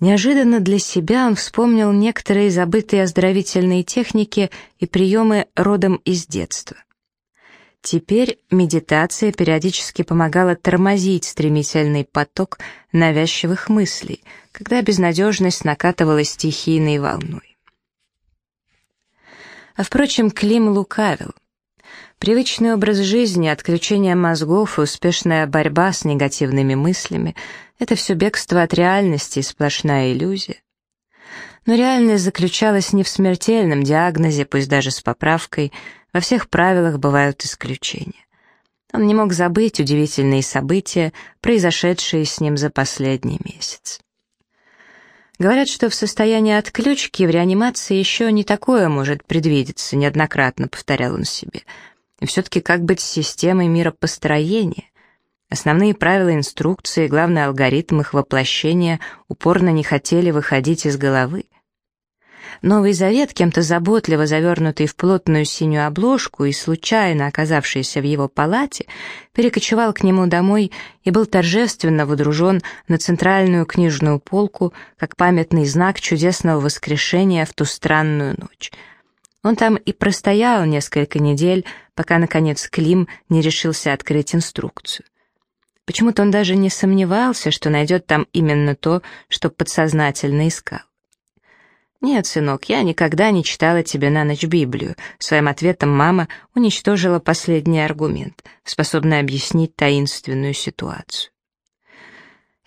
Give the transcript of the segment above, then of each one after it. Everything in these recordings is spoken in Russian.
Неожиданно для себя он вспомнил некоторые забытые оздоровительные техники и приемы родом из детства. Теперь медитация периодически помогала тормозить стремительный поток навязчивых мыслей, когда безнадежность накатывала стихийной волной. А впрочем, Клим лукавил. Привычный образ жизни, отключение мозгов и успешная борьба с негативными мыслями — это все бегство от реальности и сплошная иллюзия. Но реальность заключалась не в смертельном диагнозе, пусть даже с поправкой, во всех правилах бывают исключения. Он не мог забыть удивительные события, произошедшие с ним за последний месяц. Говорят, что в состоянии отключки в реанимации еще не такое может предвидеться, неоднократно повторял он себе. И все-таки как быть с системой миропостроения? Основные правила инструкции, главный алгоритм их воплощения упорно не хотели выходить из головы. Новый Завет, кем-то заботливо завернутый в плотную синюю обложку и случайно оказавшийся в его палате, перекочевал к нему домой и был торжественно водружен на центральную книжную полку как памятный знак чудесного воскрешения в ту странную ночь. Он там и простоял несколько недель, пока, наконец, Клим не решился открыть инструкцию. Почему-то он даже не сомневался, что найдет там именно то, что подсознательно искал. «Нет, сынок, я никогда не читала тебе на ночь Библию». Своим ответом мама уничтожила последний аргумент, способный объяснить таинственную ситуацию.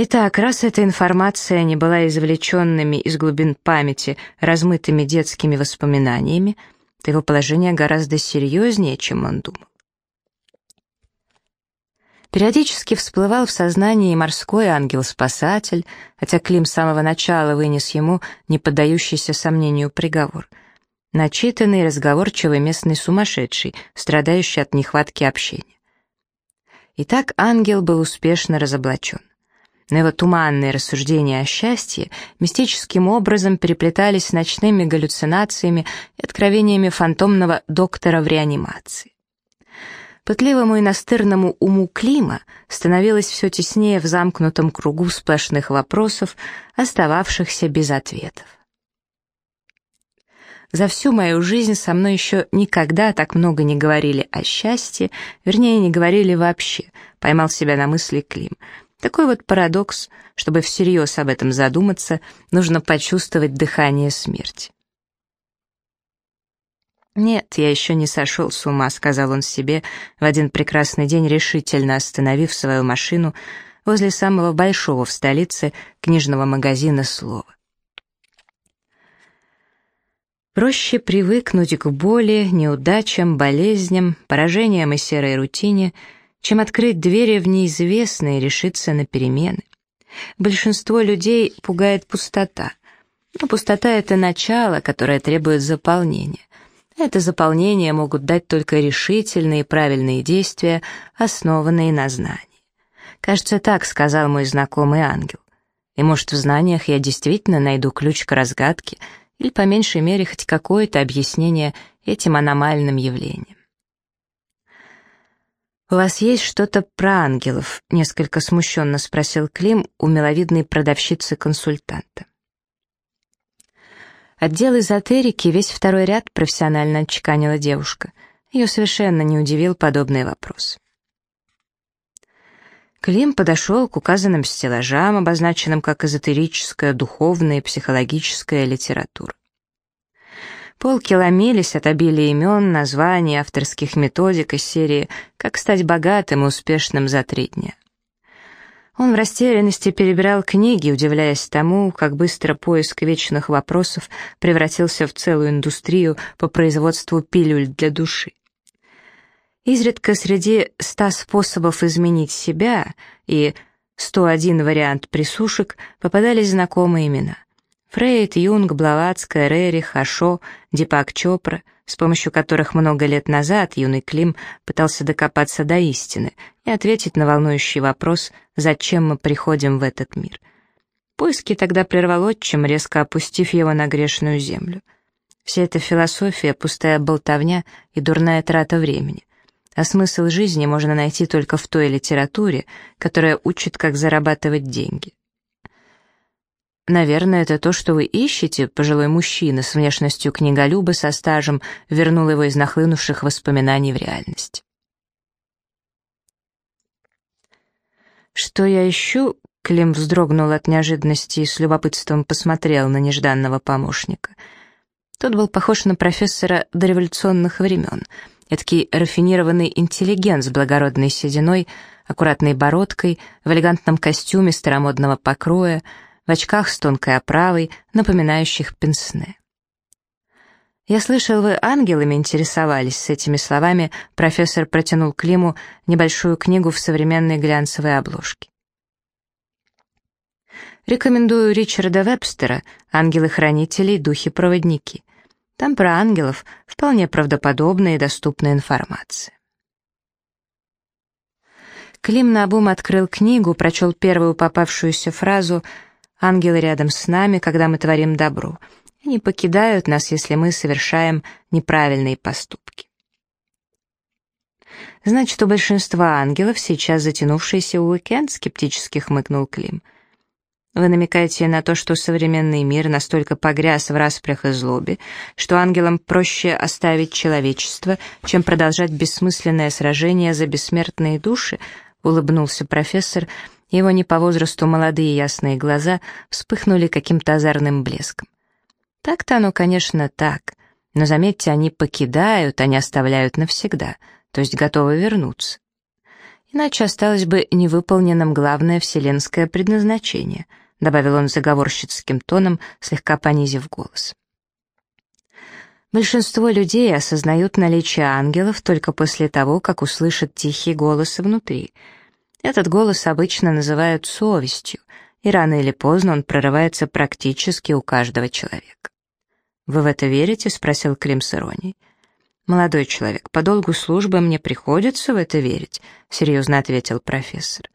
Итак, раз эта информация не была извлеченными из глубин памяти размытыми детскими воспоминаниями, то его положение гораздо серьезнее, чем он думал. Периодически всплывал в сознании морской ангел-спасатель, хотя Клим с самого начала вынес ему не поддающийся сомнению приговор. Начитанный, разговорчивый местный сумасшедший, страдающий от нехватки общения. Итак, ангел был успешно разоблачен. Его туманные рассуждения о счастье мистическим образом переплетались с ночными галлюцинациями и откровениями фантомного доктора в реанимации. Пытливому и настырному уму Клима становилось все теснее в замкнутом кругу сплошных вопросов, остававшихся без ответов. За всю мою жизнь со мной еще никогда так много не говорили о счастье, вернее, не говорили вообще, поймал себя на мысли Клим. Такой вот парадокс, чтобы всерьез об этом задуматься, нужно почувствовать дыхание смерти. «Нет, я еще не сошел с ума», — сказал он себе, в один прекрасный день решительно остановив свою машину возле самого большого в столице книжного магазина «Слово». Проще привыкнуть к боли, неудачам, болезням, поражениям и серой рутине, чем открыть двери в неизвестное и решиться на перемены. Большинство людей пугает пустота. Но пустота — это начало, которое требует заполнения. Это заполнение могут дать только решительные и правильные действия, основанные на знании. Кажется, так сказал мой знакомый ангел. И может, в знаниях я действительно найду ключ к разгадке или, по меньшей мере, хоть какое-то объяснение этим аномальным явлениям. «У вас есть что-то про ангелов?» — несколько смущенно спросил Клим у миловидной продавщицы-консультанта. Отдел эзотерики весь второй ряд профессионально отчеканила девушка. Ее совершенно не удивил подобный вопрос. Клим подошел к указанным стеллажам, обозначенным как эзотерическая, духовная и психологическая литература. Полки ломились от обилия имен, названий, авторских методик из серии «Как стать богатым и успешным за три дня». Он в растерянности перебирал книги, удивляясь тому, как быстро поиск вечных вопросов превратился в целую индустрию по производству пилюль для души. Изредка среди ста способов изменить себя и 101 вариант присушек попадались знакомые имена. Фрейд, Юнг, Блаватская, Рерих, Ашо, Дипак Чопра — с помощью которых много лет назад юный Клим пытался докопаться до истины и ответить на волнующий вопрос, зачем мы приходим в этот мир. Поиски тогда прервал отчим, резко опустив его на грешную землю. Вся эта философия — пустая болтовня и дурная трата времени. А смысл жизни можно найти только в той литературе, которая учит, как зарабатывать деньги. «Наверное, это то, что вы ищете», — пожилой мужчина с внешностью книголюба со стажем вернул его из нахлынувших воспоминаний в реальность. «Что я ищу?» — Клим вздрогнул от неожиданности и с любопытством посмотрел на нежданного помощника. Тот был похож на профессора дореволюционных времен, эдакий рафинированный интеллигент с благородной сединой, аккуратной бородкой, в элегантном костюме старомодного покроя — в очках с тонкой оправой, напоминающих пенсне. «Я слышал, вы ангелами интересовались», с этими словами профессор протянул Климу небольшую книгу в современной глянцевой обложке. Рекомендую Ричарда Вебстера «Ангелы-хранители и духи-проводники». Там про ангелов вполне правдоподобная и доступная информация. Клим наобум открыл книгу, прочел первую попавшуюся фразу — Ангелы рядом с нами, когда мы творим добро. Они покидают нас, если мы совершаем неправильные поступки. Значит, у большинства ангелов сейчас затянувшийся уикенд, скептически хмыкнул Клим. Вы намекаете на то, что современный мир настолько погряз в распрях и злобе, что ангелам проще оставить человечество, чем продолжать бессмысленное сражение за бессмертные души, улыбнулся профессор, — его не по возрасту молодые ясные глаза вспыхнули каким-то озорным блеском. Так-то оно, конечно, так, но заметьте, они покидают, они оставляют навсегда, то есть готовы вернуться. Иначе осталось бы невыполненным главное вселенское предназначение, добавил он заговорщицким тоном, слегка понизив голос. Большинство людей осознают наличие ангелов только после того, как услышат тихий голос внутри — этот голос обычно называют совестью, и рано или поздно он прорывается практически у каждого человека. «Вы в это верите?» — спросил Клим с иронией. «Молодой человек, по долгу службы мне приходится в это верить», — серьезно ответил профессор.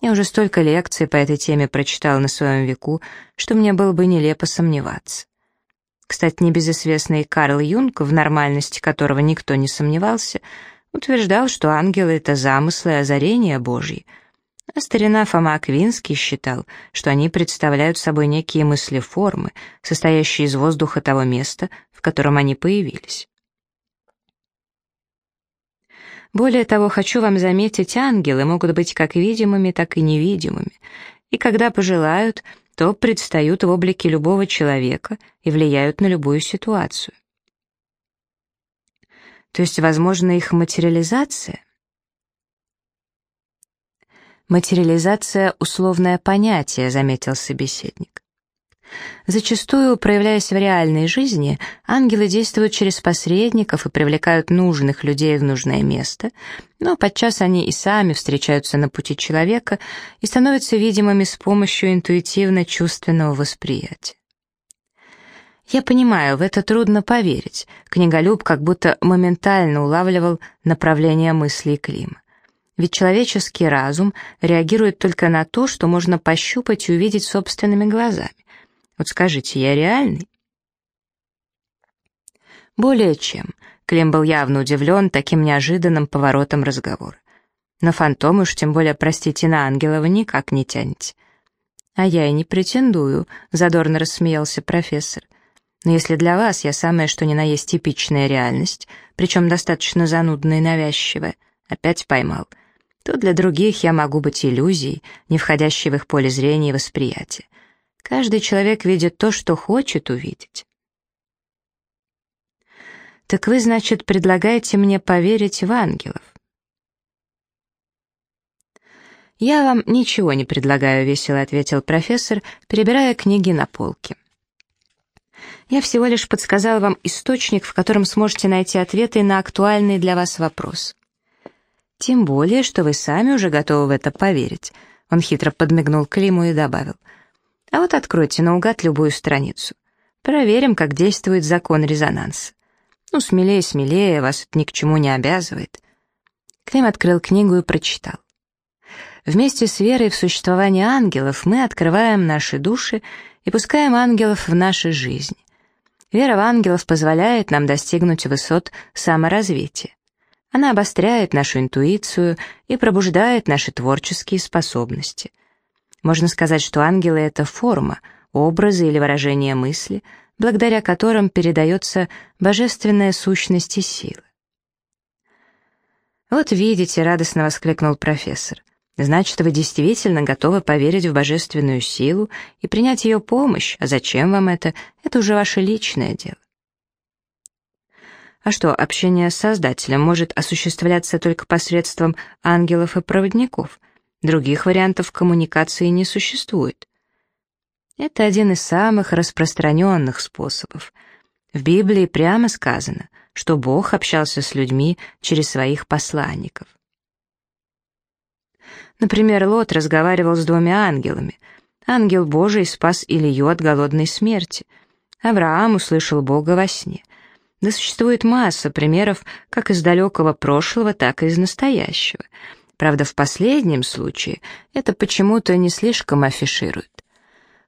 «Я уже столько лекций по этой теме прочитал на своем веку, что мне было бы нелепо сомневаться. Кстати, небезызвестный Карл Юнг, в нормальности которого никто не сомневался, — утверждал, что ангелы — это замыслы озарения Божьи. А старина Фома Аквинский считал, что они представляют собой некие мысли-формы, состоящие из воздуха того места, в котором они появились. Более того, хочу вам заметить, ангелы могут быть как видимыми, так и невидимыми, и когда пожелают, то предстают в облике любого человека и влияют на любую ситуацию. То есть, возможно, их материализация? Материализация — условное понятие, заметил собеседник. Зачастую, проявляясь в реальной жизни, ангелы действуют через посредников и привлекают нужных людей в нужное место, но подчас они и сами встречаются на пути человека и становятся видимыми с помощью интуитивно-чувственного восприятия. Я понимаю, в это трудно поверить. Книголюб как будто моментально улавливал направление мыслей Клима. Ведь человеческий разум реагирует только на то, что можно пощупать и увидеть собственными глазами. Вот скажите, я реальный? Более чем. Клим был явно удивлен таким неожиданным поворотом разговора. На фантом уж тем более, простите, на ангелова никак не тянете. «А я и не претендую», — задорно рассмеялся профессор. Но если для вас я самая что ни на есть типичная реальность, причем достаточно занудная и навязчивая, опять поймал, то для других я могу быть иллюзией, не входящей в их поле зрения и восприятия. Каждый человек видит то, что хочет увидеть. «Так вы, значит, предлагаете мне поверить в ангелов?» «Я вам ничего не предлагаю», — весело ответил профессор, перебирая книги на полке. Я всего лишь подсказал вам источник, в котором сможете найти ответы на актуальный для вас вопрос. Тем более, что вы сами уже готовы в это поверить. Он хитро подмигнул Климу и добавил. А вот откройте наугад любую страницу. Проверим, как действует закон резонанса. Ну, смелее, смелее, вас это ни к чему не обязывает. Клим открыл книгу и прочитал. Вместе с верой в существование ангелов мы открываем наши души и пускаем ангелов в наши жизни. Вера в ангелов позволяет нам достигнуть высот саморазвития. Она обостряет нашу интуицию и пробуждает наши творческие способности. Можно сказать, что ангелы — это форма, образы или выражения мысли, благодаря которым передается божественная сущность и сила. «Вот видите», — радостно воскликнул профессор, «значит, вы действительно готовы поверить в божественную силу и принять ее помощь, а зачем вам это, это уже ваше личное дело». А что, общение с Создателем может осуществляться только посредством ангелов и проводников? Других вариантов коммуникации не существует. Это один из самых распространенных способов. В Библии прямо сказано, что Бог общался с людьми через своих посланников. Например, Лот разговаривал с двумя ангелами. Ангел Божий спас Илью от голодной смерти. Авраам услышал Бога во сне. Да существует масса примеров как из далекого прошлого, так и из настоящего. Правда, в последнем случае это почему-то не слишком афишируют.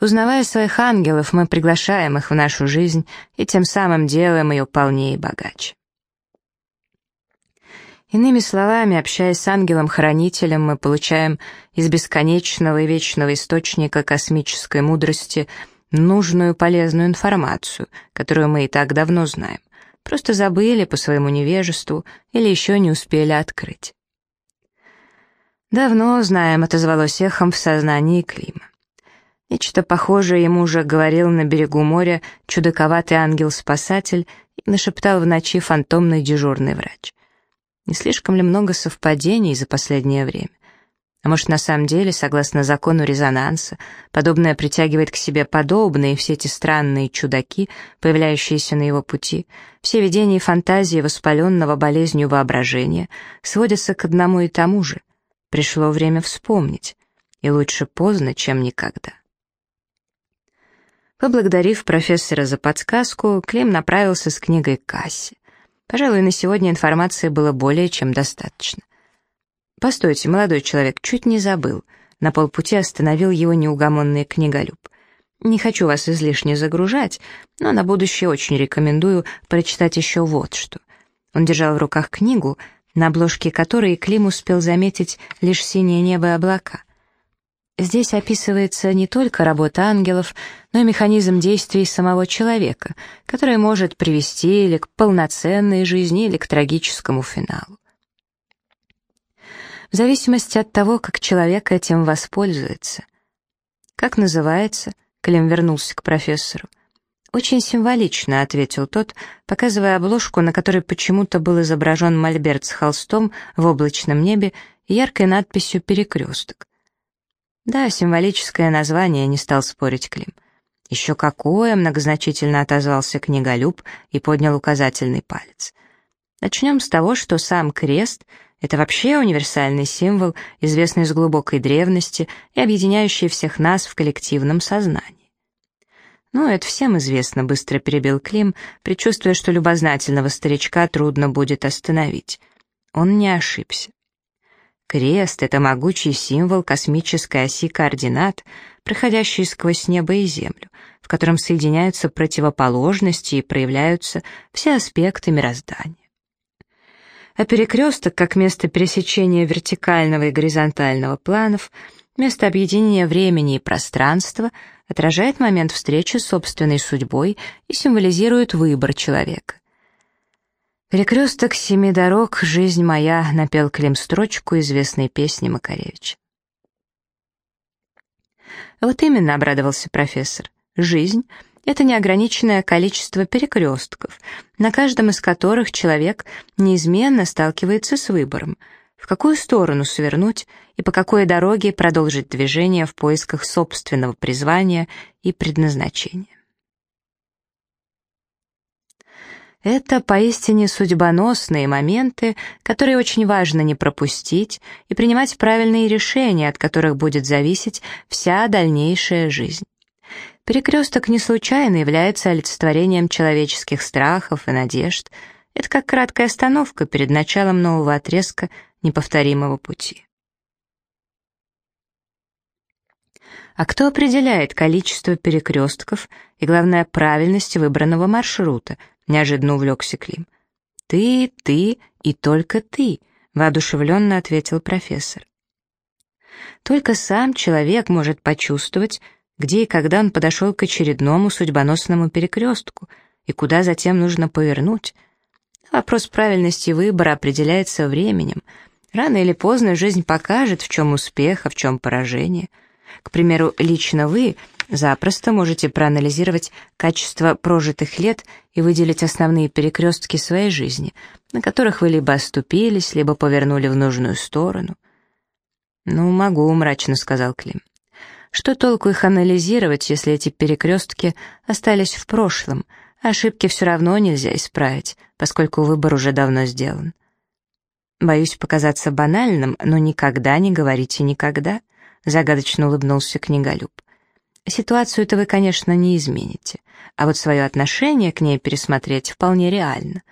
Узнавая своих ангелов, мы приглашаем их в нашу жизнь и тем самым делаем ее полнее и богаче. Иными словами, общаясь с ангелом-хранителем, мы получаем из бесконечного и вечного источника космической мудрости нужную полезную информацию, которую мы и так давно знаем, просто забыли по своему невежеству или еще не успели открыть. «Давно знаем», — отозвалось эхом в сознании Клима. Нечто похожее ему уже говорил на берегу моря чудаковатый ангел-спасатель и нашептал в ночи фантомный дежурный врач. Не слишком ли много совпадений за последнее время? А может, на самом деле, согласно закону резонанса, подобное притягивает к себе подобные, все эти странные чудаки, появляющиеся на его пути, все видения и фантазии воспаленного болезнью воображения сводятся к одному и тому же. Пришло время вспомнить, и лучше поздно, чем никогда. Поблагодарив профессора за подсказку, Клим направился с книгой к кассе. Пожалуй, на сегодня информации было более чем достаточно. «Постойте, молодой человек, чуть не забыл». На полпути остановил его неугомонный книголюб. «Не хочу вас излишне загружать, но на будущее очень рекомендую прочитать еще вот что». Он держал в руках книгу, на обложке которой Клим успел заметить лишь синее небо и облака — Здесь описывается не только работа ангелов, но и механизм действий самого человека, который может привести или к полноценной жизни, или к трагическому финалу. В зависимости от того, как человек этим воспользуется. «Как называется?» — Клим вернулся к профессору. «Очень символично», — ответил тот, показывая обложку, на которой почему-то был изображен мольберт с холстом в облачном небе и яркой надписью «Перекресток». Да, символическое название, не стал спорить Клим. Еще какое, многозначительно отозвался книголюб и поднял указательный палец. Начнем с того, что сам крест — это вообще универсальный символ, известный с глубокой древности и объединяющий всех нас в коллективном сознании. «Ну, это всем известно», — быстро перебил Клим, предчувствуя, что любознательного старичка трудно будет остановить. Он не ошибся. Крест — это могучий символ космической оси координат, проходящий сквозь небо и землю, в котором соединяются противоположности и проявляются все аспекты мироздания. А перекресток, как место пересечения вертикального и горизонтального планов, место объединения времени и пространства, отражает момент встречи с собственной судьбой и символизирует выбор человека. «Перекресток семи дорог, жизнь моя», — напел Клим строчку известной песни Макаревича. «Вот именно», — обрадовался профессор, — «жизнь — это неограниченное количество перекрестков, на каждом из которых человек неизменно сталкивается с выбором, в какую сторону свернуть и по какой дороге продолжить движение в поисках собственного призвания и предназначения. Это поистине судьбоносные моменты, которые очень важно не пропустить и принимать правильные решения, от которых будет зависеть вся дальнейшая жизнь. Перекресток не случайно является олицетворением человеческих страхов и надежд. Это как краткая остановка перед началом нового отрезка неповторимого пути. А кто определяет количество перекрестков и, главное, правильность выбранного маршрута – неожиданно увлекся Клим. «Ты, ты и только ты», — воодушевленно ответил профессор. Только сам человек может почувствовать, где и когда он подошел к очередному судьбоносному перекрестку, и куда затем нужно повернуть. Вопрос правильности выбора определяется временем. Рано или поздно жизнь покажет, в чем успех, а в чем поражение. К примеру, лично вы запросто можете проанализировать качество прожитых лет и выделить основные перекрестки своей жизни, на которых вы либо оступились, либо повернули в нужную сторону. «Ну, могу», — мрачно сказал Клим. «Что толку их анализировать, если эти перекрестки остались в прошлом, ошибки все равно нельзя исправить, поскольку выбор уже давно сделан?» «Боюсь показаться банальным, но никогда не говорите «никогда», — загадочно улыбнулся книголюб. Ситуацию-то вы, конечно, не измените, а вот свое отношение к ней пересмотреть вполне реально.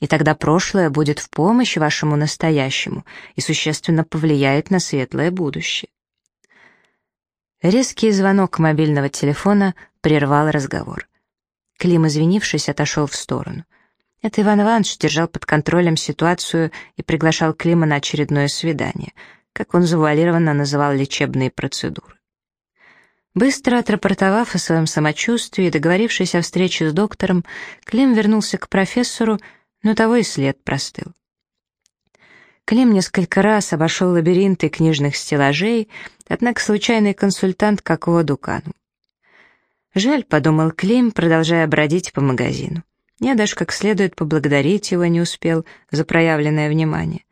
И тогда прошлое будет в помощь вашему настоящему и существенно повлияет на светлое будущее. Резкий звонок мобильного телефона прервал разговор. Клим, извинившись, отошел в сторону. Это Иван Иванович держал под контролем ситуацию и приглашал Клима на очередное свидание, как он завуалированно называл лечебные процедуры. Быстро отрапортовав о своем самочувствии и договорившись о встрече с доктором, Клим вернулся к профессору, но того и след простыл. Клим несколько раз обошел лабиринты книжных стеллажей, однако случайный консультант как воду канул. «Жаль», — подумал Клим, продолжая бродить по магазину. Я даже как следует поблагодарить его не успел за проявленное внимание.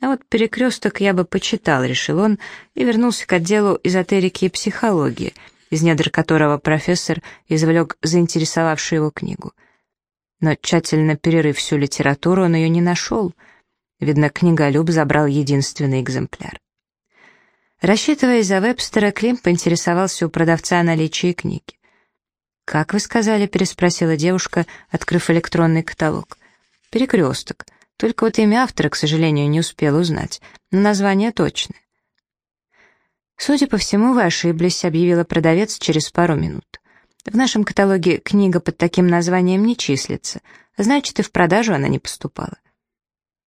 А вот перекресток я бы почитал, решил он, и вернулся к отделу эзотерики и психологии, из недр которого профессор извлек заинтересовавшую его книгу. Но тщательно перерыв всю литературу, он ее не нашел. Видно, книголюб забрал единственный экземпляр. Рассчитывая за Вебстера, Клим поинтересовался у продавца о наличии книги. «Как вы сказали?» — переспросила девушка, открыв электронный каталог. «Перекресток». Только вот имя автора, к сожалению, не успел узнать, но название точное. «Судя по всему, вы ошиблись», — объявила продавец через пару минут. «В нашем каталоге книга под таким названием не числится, значит, и в продажу она не поступала».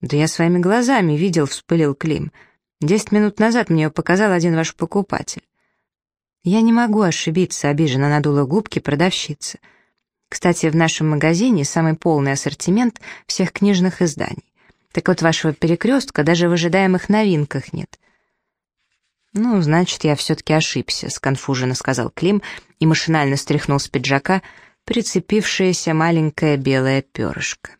«Да я своими глазами видел», — вспылил Клим. «Десять минут назад мне ее показал один ваш покупатель». «Я не могу ошибиться», — обиженно надула губки продавщица. Кстати, в нашем магазине самый полный ассортимент всех книжных изданий. Так вот, вашего перекрестка даже в ожидаемых новинках нет. «Ну, значит, я все-таки ошибся», — сконфуженно сказал Клим и машинально стряхнул с пиджака прицепившееся маленькое белое перышко.